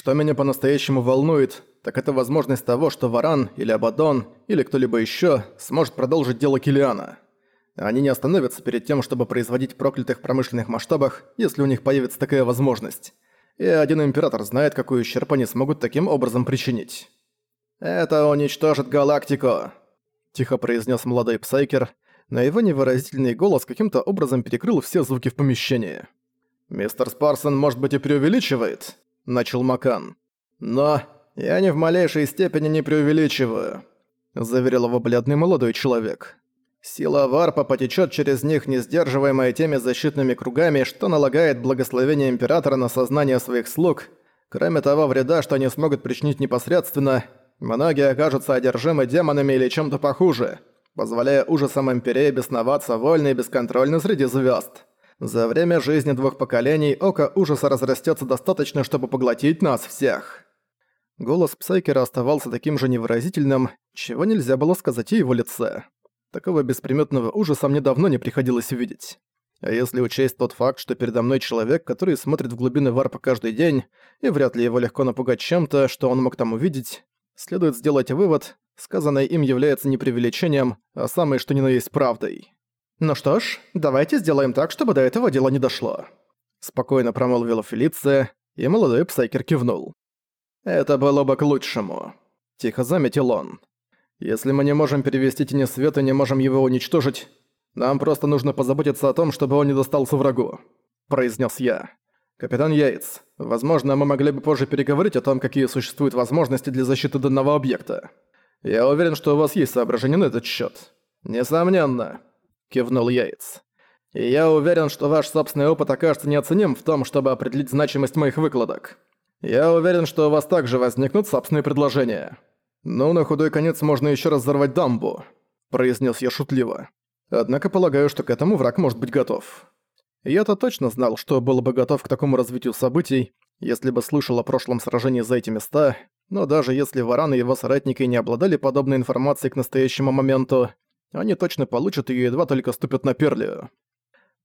Что меня по-настоящему волнует, так это возможность того, что Варан или Абадон или кто-либо еще сможет продолжить дело Килиана. Они не остановятся перед тем, чтобы производить проклятых в промышленных масштабах, если у них появится такая возможность. И один император знает, какой ущерб они смогут таким образом причинить. «Это уничтожит галактику», – тихо произнес молодой Псайкер, но его невыразительный голос каким-то образом перекрыл все звуки в помещении. «Мистер Спарсон, может быть, и преувеличивает?» – начал Макан. «Но я ни в малейшей степени не преувеличиваю», – заверил его бледный молодой человек. «Сила варпа потечет через них, не сдерживаемая теми защитными кругами, что налагает благословение Императора на сознание своих слуг. Кроме того вреда, что они смогут причинить непосредственно, многие окажутся одержимы демонами или чем-то похуже, позволяя ужасам Империи бесноваться вольно и бесконтрольно среди звезд. За время жизни двух поколений Око Ужаса разрастется достаточно, чтобы поглотить нас всех. Голос Псайкера оставался таким же невыразительным, чего нельзя было сказать о его лице. Такого бесприметного ужаса мне давно не приходилось видеть. А если учесть тот факт, что передо мной человек, который смотрит в глубины варпа каждый день, и вряд ли его легко напугать чем-то, что он мог там увидеть, следует сделать вывод, сказанное им является не преувеличением, а самое что ни на есть правдой. «Ну что ж, давайте сделаем так, чтобы до этого дела не дошло». Спокойно промолвила Фелиция, и молодой Псайкер кивнул. «Это было бы к лучшему», – тихо заметил он. «Если мы не можем перевести Тени Света не можем его уничтожить, нам просто нужно позаботиться о том, чтобы он не достался врагу», – произнес я. «Капитан Яйц, возможно, мы могли бы позже переговорить о том, какие существуют возможности для защиты данного объекта. Я уверен, что у вас есть соображения на этот счет. «Несомненно», кивнул Яйц. «И я уверен, что ваш собственный опыт окажется неоценим в том, чтобы определить значимость моих выкладок. Я уверен, что у вас также возникнут собственные предложения. Ну, на худой конец можно еще раз взорвать дамбу», – произнес я шутливо. «Однако полагаю, что к этому враг может быть готов». Я-то точно знал, что был бы готов к такому развитию событий, если бы слышал о прошлом сражении за эти места, но даже если Варан и его соратники не обладали подобной информацией к настоящему моменту, они точно получат её едва только ступят на Перлию.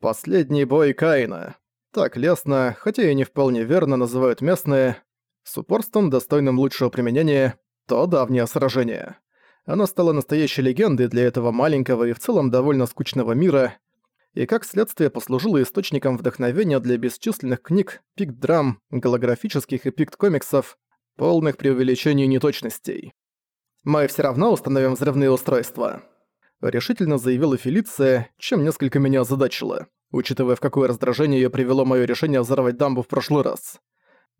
Последний бой Каина. Так лестно, хотя и не вполне верно называют местные, с упорством, достойным лучшего применения, то давнее сражение. Оно стало настоящей легендой для этого маленького и в целом довольно скучного мира, и как следствие послужило источником вдохновения для бесчисленных книг, пикт-драм, голографических и пикт-комиксов, полных преувеличений и неточностей. Мы все равно установим взрывные устройства решительно заявила Фелиция, чем несколько меня озадачило, учитывая в какое раздражение её привело моё решение взорвать дамбу в прошлый раз.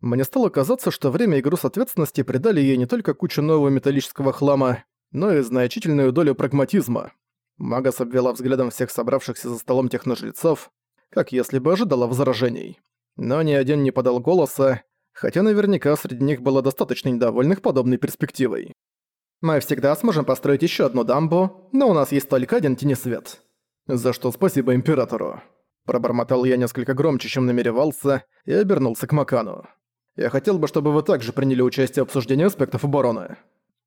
Мне стало казаться, что время и груз ответственности придали ей не только кучу нового металлического хлама, но и значительную долю прагматизма. Магас обвела взглядом всех собравшихся за столом техножрецов, как если бы ожидала возражений. Но ни один не подал голоса, хотя наверняка среди них было достаточно недовольных подобной перспективой. Мы всегда сможем построить еще одну дамбу, но у нас есть только один тенесвет. За что спасибо Императору. Пробормотал я несколько громче, чем намеревался, и обернулся к Макану. Я хотел бы, чтобы вы также приняли участие в обсуждении аспектов обороны.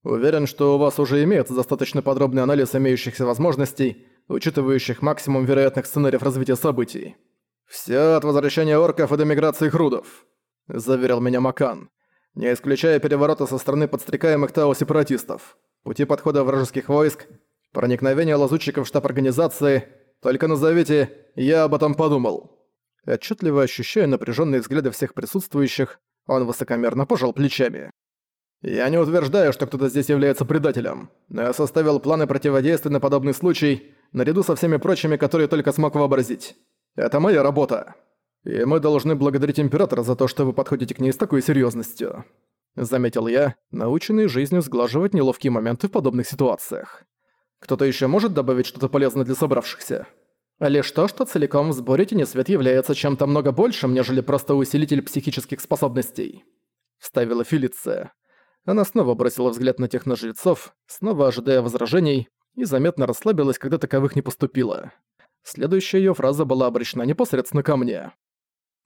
Уверен, что у вас уже имеется достаточно подробный анализ имеющихся возможностей, учитывающих максимум вероятных сценариев развития событий. «Всё от возвращения орков и до миграции хрудов», — заверил меня Макан не исключая переворота со стороны подстрекаемых Тау-сепаратистов, пути подхода вражеских войск, проникновения лазутчиков в штаб организации. Только назовите «я об этом подумал». Отчетливо ощущая напряженные взгляды всех присутствующих, он высокомерно пожал плечами. «Я не утверждаю, что кто-то здесь является предателем, но я составил планы противодействия на подобный случай, наряду со всеми прочими, которые только смог вообразить. Это моя работа». И мы должны благодарить Императора за то, что вы подходите к ней с такой серьезностью. Заметил я, наученный жизнью сглаживать неловкие моменты в подобных ситуациях. Кто-то еще может добавить что-то полезное для собравшихся? Лишь то, что целиком в сборе Тенесвет является чем-то много большим, нежели просто усилитель психических способностей. Вставила Фелиция. Она снова бросила взгляд на техножрецов, снова ожидая возражений, и заметно расслабилась, когда таковых не поступило. Следующая её фраза была обращена непосредственно ко мне.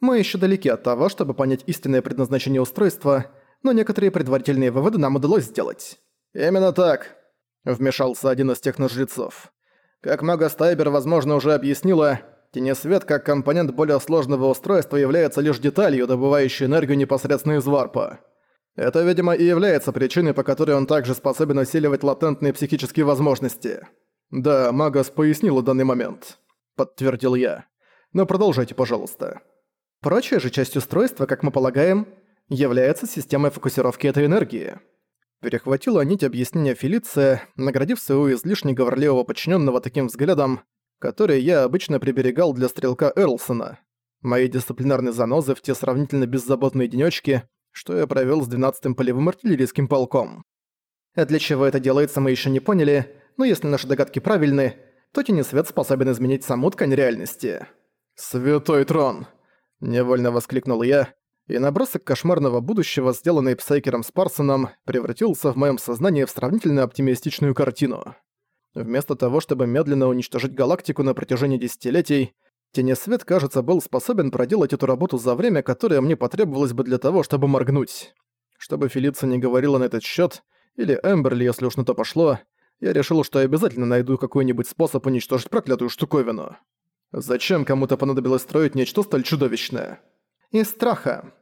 Мы еще далеки от того, чтобы понять истинное предназначение устройства, но некоторые предварительные выводы нам удалось сделать. «Именно так», — вмешался один из техножрецов. «Как мага Стайбер, возможно, уже объяснила, тенесвет как компонент более сложного устройства является лишь деталью, добывающей энергию непосредственно из варпа. Это, видимо, и является причиной, по которой он также способен усиливать латентные психические возможности. Да, Магас пояснила данный момент. Подтвердил я. Но продолжайте, пожалуйста. Прочая же часть устройства, как мы полагаем, является системой фокусировки этой энергии. Перехватила нить объяснения Фелиция, наградив своего излишне говорливого подчиненного таким взглядом, который я обычно приберегал для стрелка Эрлсона. Мои дисциплинарные занозы в те сравнительно беззаботные денечки, что я провел с 12-м полевым артиллерийским полком. А для чего это делается, мы еще не поняли, но если наши догадки правильны, то Тенесвет способен изменить саму ткань реальности. «Святой трон!» Невольно воскликнул я, и набросок кошмарного будущего, сделанный Псайкером Спарсоном, превратился в моем сознании в сравнительно оптимистичную картину. Вместо того, чтобы медленно уничтожить галактику на протяжении десятилетий, Тенесвет, кажется, был способен проделать эту работу за время, которое мне потребовалось бы для того, чтобы моргнуть. Чтобы Фелиция не говорила на этот счет, или Эмберли, если уж на то пошло, я решил, что обязательно найду какой-нибудь способ уничтожить проклятую штуковину. Зачем кому-то понадобилось строить нечто столь чудовищное? Из страха.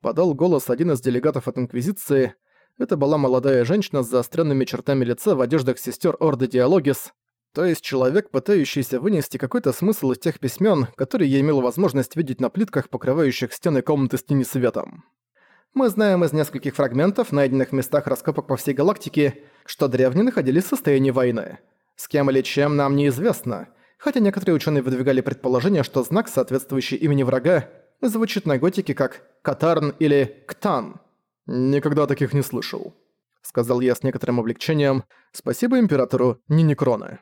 Подал голос один из делегатов от Инквизиции. Это была молодая женщина с заостренными чертами лица в одеждах сестер Орды Диалогис, то есть человек, пытающийся вынести какой-то смысл из тех письмен, которые я имел возможность видеть на плитках, покрывающих стены комнаты с тени светом. Мы знаем из нескольких фрагментов, найденных в местах раскопок по всей галактике, что древние находились в состоянии войны. С кем или чем нам неизвестно – хотя некоторые ученые выдвигали предположение, что знак, соответствующий имени врага, звучит на готике как «Катарн» или «Ктан». «Никогда таких не слышал», — сказал я с некоторым облегчением. «Спасибо императору Ниникрона».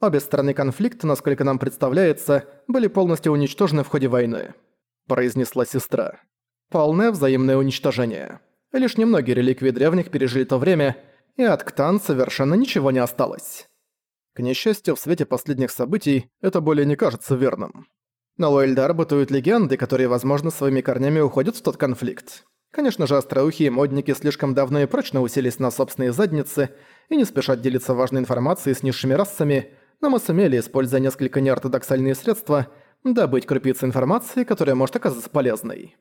Обе стороны конфликта, насколько нам представляется, были полностью уничтожены в ходе войны, произнесла сестра. Полное взаимное уничтожение. Лишь немногие реликвии древних пережили то время, и от Ктан совершенно ничего не осталось. К несчастью, в свете последних событий это более не кажется верным. На Лоэльдар бытуют легенды, которые, возможно, своими корнями уходят в тот конфликт. Конечно же, остроухие модники слишком давно и прочно уселись на собственные задницы и не спешат делиться важной информацией с низшими расами, но мы сумели, используя несколько неортодоксальные средства, добыть крупицы информации, которая может оказаться полезной.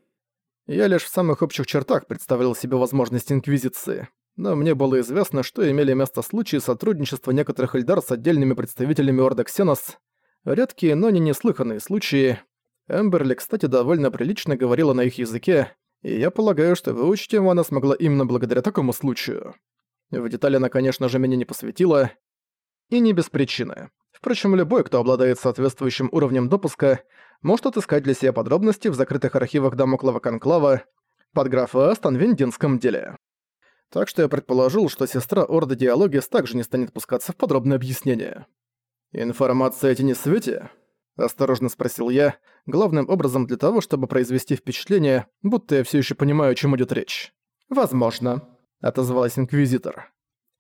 Я лишь в самых общих чертах представил себе возможность Инквизиции но мне было известно, что имели место случаи сотрудничества некоторых Эльдар с отдельными представителями Орда Ксенос. Редкие, но не неслыханные случаи. Эмберли, кстати, довольно прилично говорила на их языке, и я полагаю, что выучить его она смогла именно благодаря такому случаю. В детали она, конечно же, меня не посвятила, и не без причины. Впрочем, любой, кто обладает соответствующим уровнем допуска, может отыскать для себя подробности в закрытых архивах Дамоклова Конклава под графа о Станвиндинском деле. Так что я предположил, что сестра Орда Диалогис также не станет пускаться в подробное объяснение. «Информация эти не свете?» – осторожно спросил я, главным образом для того, чтобы произвести впечатление, будто я все еще понимаю, о чем идет речь. «Возможно», – отозвалась Инквизитор.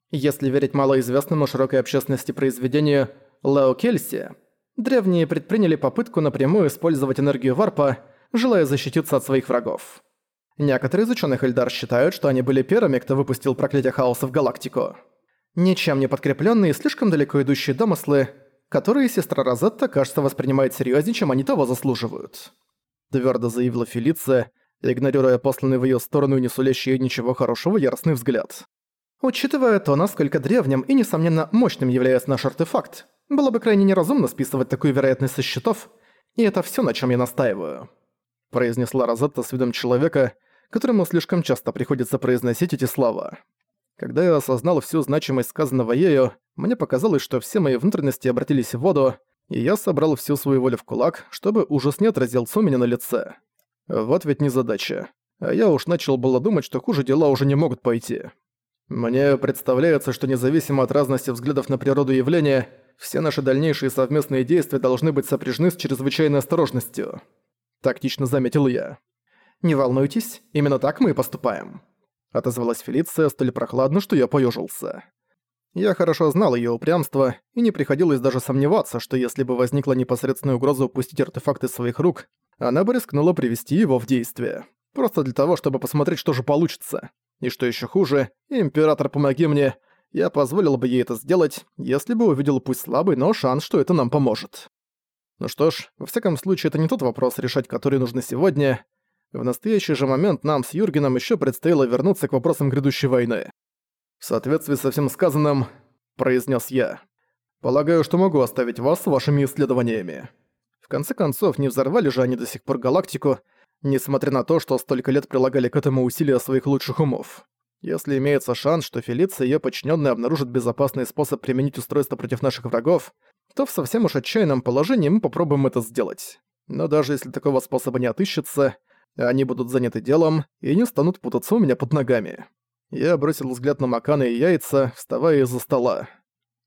«Если верить малоизвестному широкой общественности произведению «Лео Кельси», древние предприняли попытку напрямую использовать энергию варпа, желая защититься от своих врагов. Некоторые из ученых Эльдар считают, что они были первыми, кто выпустил проклятие хаоса в галактику. Ничем не подкрепленные и слишком далеко идущие домыслы, которые сестра Розетта, кажется, воспринимает серьезнее, чем они того заслуживают. Твердо заявила Фелиция, игнорируя посланный в ее сторону и не сулящий ничего хорошего яростный взгляд. Учитывая то, насколько древним и, несомненно, мощным является наш артефакт, было бы крайне неразумно списывать такую вероятность со счетов, и это все, на чем я настаиваю», — произнесла Розетта с видом человека, которому слишком часто приходится произносить эти слова. Когда я осознал всю значимость сказанного ею, мне показалось, что все мои внутренности обратились в воду, и я собрал всю свою волю в кулак, чтобы ужас не отразился у меня на лице. Вот ведь незадача. А я уж начал было думать, что хуже дела уже не могут пойти. Мне представляется, что независимо от разности взглядов на природу явления, все наши дальнейшие совместные действия должны быть сопряжены с чрезвычайной осторожностью. Тактично заметил я. «Не волнуйтесь, именно так мы и поступаем», — отозвалась Фелиция столь прохладно, что я поёжился. Я хорошо знал её упрямство, и не приходилось даже сомневаться, что если бы возникла непосредственная угроза упустить артефакт из своих рук, она бы рискнула привести его в действие. Просто для того, чтобы посмотреть, что же получится. И что ещё хуже, император, помоги мне, я позволил бы ей это сделать, если бы увидел пусть слабый, но шанс, что это нам поможет. Ну что ж, во всяком случае, это не тот вопрос, решать который нужно сегодня. В настоящий же момент нам с Юргеном еще предстояло вернуться к вопросам грядущей войны. «В соответствии со всем сказанным», — произнес я, — «полагаю, что могу оставить вас с вашими исследованиями». В конце концов, не взорвали же они до сих пор галактику, несмотря на то, что столько лет прилагали к этому усилия своих лучших умов. Если имеется шанс, что Фелиция и её подчинённые обнаружат безопасный способ применить устройство против наших врагов, то в совсем уж отчаянном положении мы попробуем это сделать. Но даже если такого способа не отыщется, они будут заняты делом и не станут путаться у меня под ногами. Я бросил взгляд на Макана и яйца, вставая из-за стола.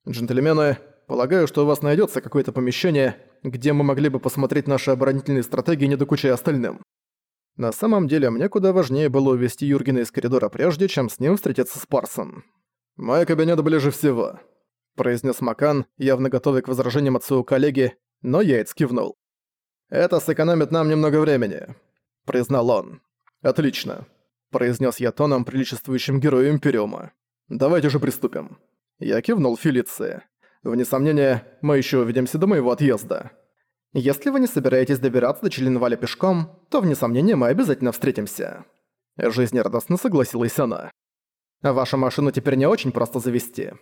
«Джентльмены, полагаю, что у вас найдётся какое-то помещение, где мы могли бы посмотреть наши оборонительные стратегии, не докучая остальным. На самом деле, мне куда важнее было увести Юргена из коридора прежде, чем с ним встретиться с Парсон. «Мой кабинет ближе всего», — произнес Макан, явно готовый к возражениям от своего коллеги, но Яйц кивнул. «Это сэкономит нам немного времени», — признал он. «Отлично», — произнес я тоном, приличествующим герою Империума. «Давайте же приступим». Я кивнул Фелиции. «Вне сомнения, мы еще увидимся до моего отъезда». Если вы не собираетесь добираться до Челенваля пешком, то, вне сомнения, мы обязательно встретимся». Жизнерадостно согласилась она. «Вашу машину теперь не очень просто завести.